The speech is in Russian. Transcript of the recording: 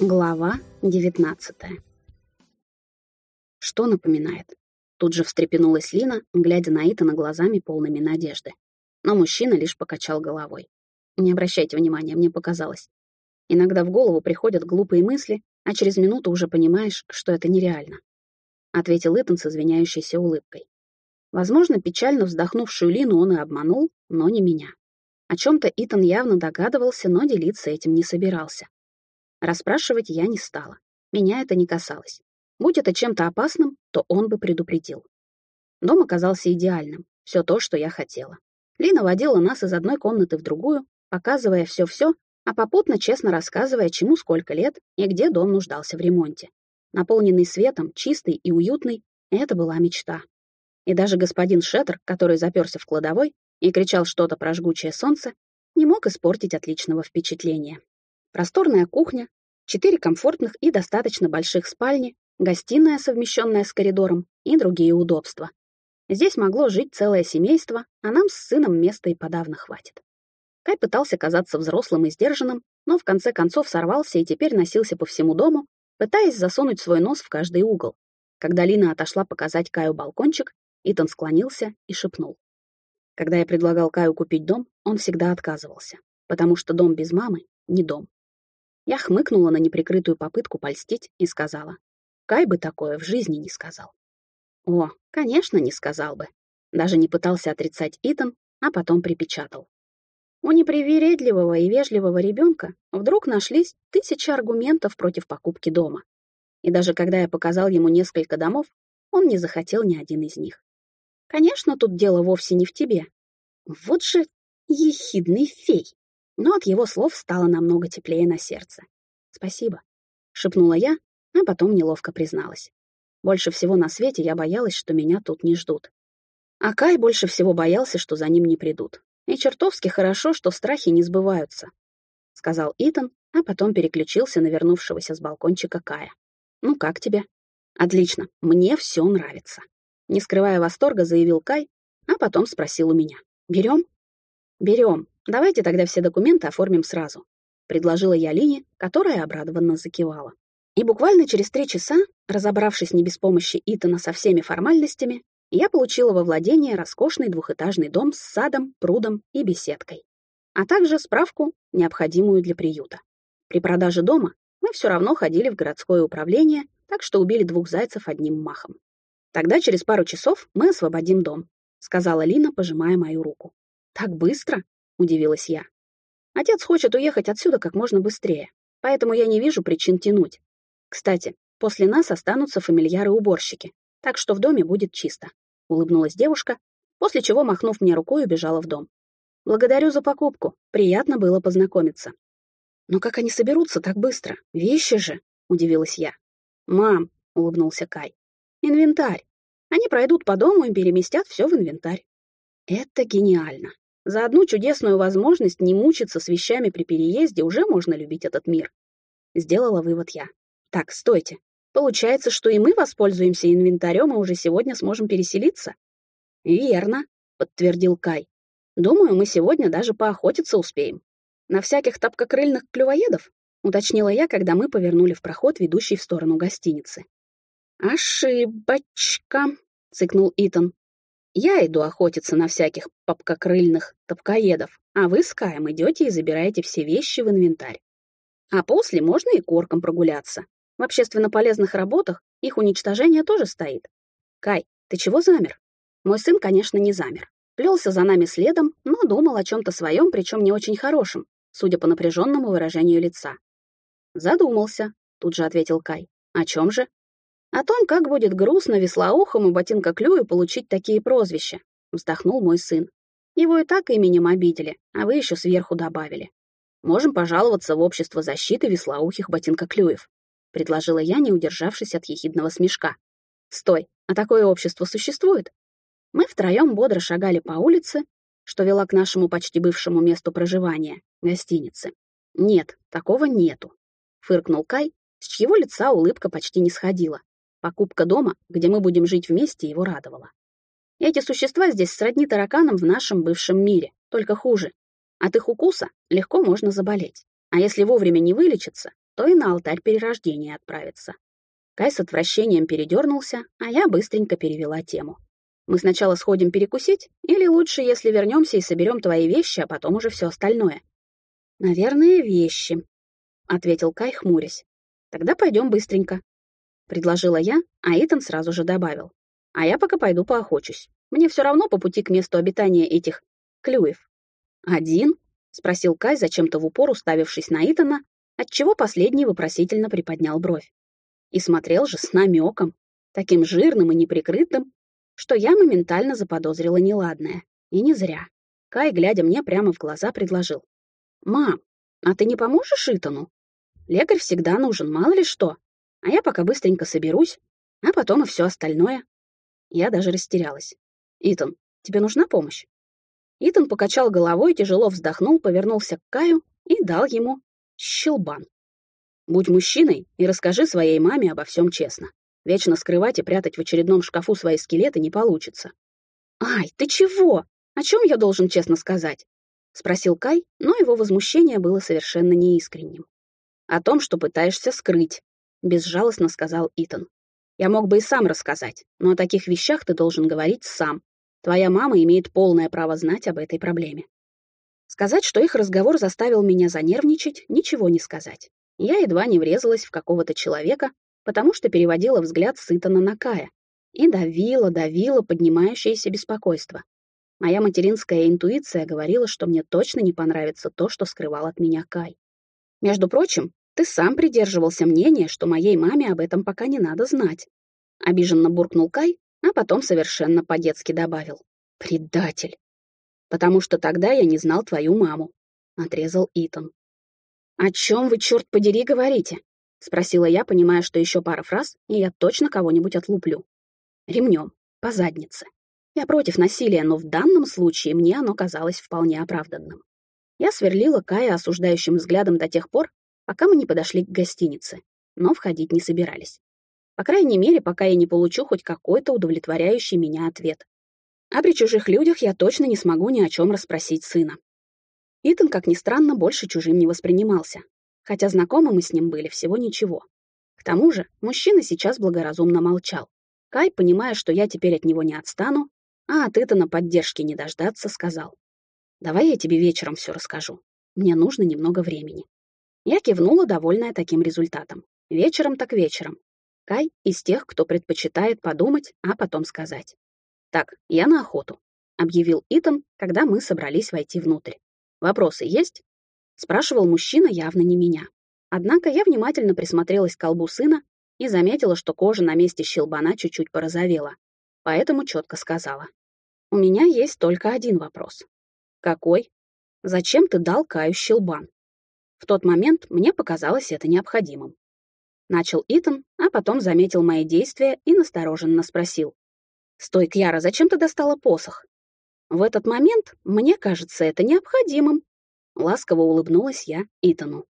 Глава 19 Что напоминает? Тут же встрепенулась Лина, глядя на Итана глазами полными надежды. Но мужчина лишь покачал головой. Не обращайте внимания, мне показалось. Иногда в голову приходят глупые мысли, а через минуту уже понимаешь, что это нереально. Ответил Итан с извиняющейся улыбкой. Возможно, печально вздохнувшую Лину он и обманул, но не меня. О чем-то Итан явно догадывался, но делиться этим не собирался. Расспрашивать я не стала. Меня это не касалось. Будь это чем-то опасным, то он бы предупредил. Дом оказался идеальным. Все то, что я хотела. Лина водила нас из одной комнаты в другую, показывая все-все, а попутно честно рассказывая, чему сколько лет и где дом нуждался в ремонте. Наполненный светом, чистый и уютный, это была мечта. И даже господин Шеттер, который заперся в кладовой и кричал что-то про жгучее солнце, не мог испортить отличного впечатления. Просторная кухня, четыре комфортных и достаточно больших спальни, гостиная, совмещенная с коридором, и другие удобства. Здесь могло жить целое семейство, а нам с сыном места и подавно хватит. Кай пытался казаться взрослым и сдержанным, но в конце концов сорвался и теперь носился по всему дому, пытаясь засунуть свой нос в каждый угол. Когда Лина отошла показать Каю балкончик, Итан склонился и шепнул. Когда я предлагал Каю купить дом, он всегда отказывался, потому что дом без мамы — не дом. Я хмыкнула на неприкрытую попытку польстить и сказала. Кай бы такое в жизни не сказал. О, конечно, не сказал бы. Даже не пытался отрицать Итан, а потом припечатал. У непривередливого и вежливого ребенка вдруг нашлись тысячи аргументов против покупки дома. И даже когда я показал ему несколько домов, он не захотел ни один из них. Конечно, тут дело вовсе не в тебе. Вот же ехидный фей но от его слов стало намного теплее на сердце. «Спасибо», — шепнула я, а потом неловко призналась. Больше всего на свете я боялась, что меня тут не ждут. А Кай больше всего боялся, что за ним не придут. И чертовски хорошо, что страхи не сбываются, — сказал Итан, а потом переключился на вернувшегося с балкончика Кая. «Ну как тебе?» «Отлично, мне все нравится», — не скрывая восторга, заявил Кай, а потом спросил у меня. «Берем?» «Берем», «Давайте тогда все документы оформим сразу», — предложила я Лине, которая обрадованно закивала. И буквально через три часа, разобравшись не без помощи Итана со всеми формальностями, я получила во владение роскошный двухэтажный дом с садом, прудом и беседкой, а также справку, необходимую для приюта. При продаже дома мы все равно ходили в городское управление, так что убили двух зайцев одним махом. «Тогда через пару часов мы освободим дом», — сказала Лина, пожимая мою руку. «Так быстро?» — удивилась я. «Отец хочет уехать отсюда как можно быстрее, поэтому я не вижу причин тянуть. Кстати, после нас останутся фамильяры-уборщики, так что в доме будет чисто», — улыбнулась девушка, после чего, махнув мне рукой, убежала в дом. «Благодарю за покупку, приятно было познакомиться». «Но как они соберутся так быстро? Вещи же!» — удивилась я. «Мам», — улыбнулся Кай, — «инвентарь. Они пройдут по дому и переместят все в инвентарь». «Это гениально. За одну чудесную возможность не мучиться с вещами при переезде уже можно любить этот мир. Сделала вывод я. Так, стойте. Получается, что и мы воспользуемся инвентарем и уже сегодня сможем переселиться? Верно, подтвердил Кай. Думаю, мы сегодня даже поохотиться успеем. На всяких тапкокрыльных клювоедов? Уточнила я, когда мы повернули в проход, ведущий в сторону гостиницы. «Ошибочка», — цыкнул Итан. Я иду охотиться на всяких попкокрыльных топкоедов, а вы с Каем идете и забираете все вещи в инвентарь. А после можно и корком прогуляться. В общественно полезных работах их уничтожение тоже стоит. Кай, ты чего замер? Мой сын, конечно, не замер. Плелся за нами следом, но думал о чем-то своем, причем не очень хорошем, судя по напряженному выражению лица. Задумался, тут же ответил Кай. О чем же? О том, как будет грустно веслоухому ботинкоклюю получить такие прозвища, вздохнул мой сын. Его и так именем обидели, а вы еще сверху добавили. Можем пожаловаться в общество защиты веслоухих ботинкоклюев, предложила я, не удержавшись от ехидного смешка. Стой, а такое общество существует? Мы втроем бодро шагали по улице, что вела к нашему почти бывшему месту проживания, гостинице. Нет, такого нету, фыркнул Кай, с чьего лица улыбка почти не сходила. Покупка дома, где мы будем жить вместе, его радовала. Эти существа здесь сродни тараканам в нашем бывшем мире, только хуже. От их укуса легко можно заболеть. А если вовремя не вылечиться, то и на алтарь перерождения отправится. Кай с отвращением передернулся, а я быстренько перевела тему. Мы сначала сходим перекусить, или лучше, если вернемся и соберем твои вещи, а потом уже все остальное? Наверное, вещи, ответил Кай, хмурясь. Тогда пойдем быстренько. Предложила я, а Итан сразу же добавил. А я пока пойду поохочусь. Мне все равно по пути к месту обитания этих клюев. Один? спросил Кай, зачем-то в упор уставившись на Итана, отчего последний вопросительно приподнял бровь. И смотрел же с намеком, таким жирным и неприкрытым, что я моментально заподозрила неладное. И не зря. Кай, глядя мне прямо в глаза, предложил. «Мам, а ты не поможешь Итану? Лекарь всегда нужен, мало ли что. А я пока быстренько соберусь, а потом и все остальное». Я даже растерялась. «Итан, тебе нужна помощь?» Итан покачал головой, тяжело вздохнул, повернулся к Каю и дал ему щелбан. «Будь мужчиной и расскажи своей маме обо всем честно. Вечно скрывать и прятать в очередном шкафу свои скелеты не получится. «Ай, ты чего? О чем я должен честно сказать?» — спросил Кай, но его возмущение было совершенно неискренним. «О том, что пытаешься скрыть», — безжалостно сказал Итан. «Я мог бы и сам рассказать, но о таких вещах ты должен говорить сам. Твоя мама имеет полное право знать об этой проблеме». Сказать, что их разговор заставил меня занервничать, ничего не сказать. Я едва не врезалась в какого-то человека, потому что переводила взгляд сытано на Кая и давила, давила поднимающееся беспокойство. Моя материнская интуиция говорила, что мне точно не понравится то, что скрывал от меня Кай. Между прочим, ты сам придерживался мнения, что моей маме об этом пока не надо знать. Обиженно буркнул Кай, а потом совершенно по-детски добавил. Предатель. Потому что тогда я не знал твою маму. Отрезал Итан. О чем вы, черт подери, говорите? — спросила я, понимая, что еще пара фраз, и я точно кого-нибудь отлуплю. Ремнем, по заднице. Я против насилия, но в данном случае мне оно казалось вполне оправданным. Я сверлила Кая осуждающим взглядом до тех пор, пока мы не подошли к гостинице, но входить не собирались. По крайней мере, пока я не получу хоть какой-то удовлетворяющий меня ответ. А при чужих людях я точно не смогу ни о чем расспросить сына. Итан, как ни странно, больше чужим не воспринимался, хотя знакомы мы с ним были всего ничего. К тому же мужчина сейчас благоразумно молчал. Кай, понимая, что я теперь от него не отстану, а от Итана поддержки не дождаться, сказал. «Давай я тебе вечером все расскажу. Мне нужно немного времени». Я кивнула, довольная таким результатом. Вечером так вечером. Кай из тех, кто предпочитает подумать, а потом сказать. «Так, я на охоту», — объявил Итан, когда мы собрались войти внутрь. «Вопросы есть?» Спрашивал мужчина явно не меня. Однако я внимательно присмотрелась к колбу сына и заметила, что кожа на месте щелбана чуть-чуть порозовела. Поэтому четко сказала. «У меня есть только один вопрос». «Какой? Зачем ты дал Каю щелбан?» В тот момент мне показалось это необходимым. Начал Итан, а потом заметил мои действия и настороженно спросил. «Стой, Кьяра, зачем ты достала посох?» В этот момент мне кажется это необходимым, Ласково улыбнулась я Итану.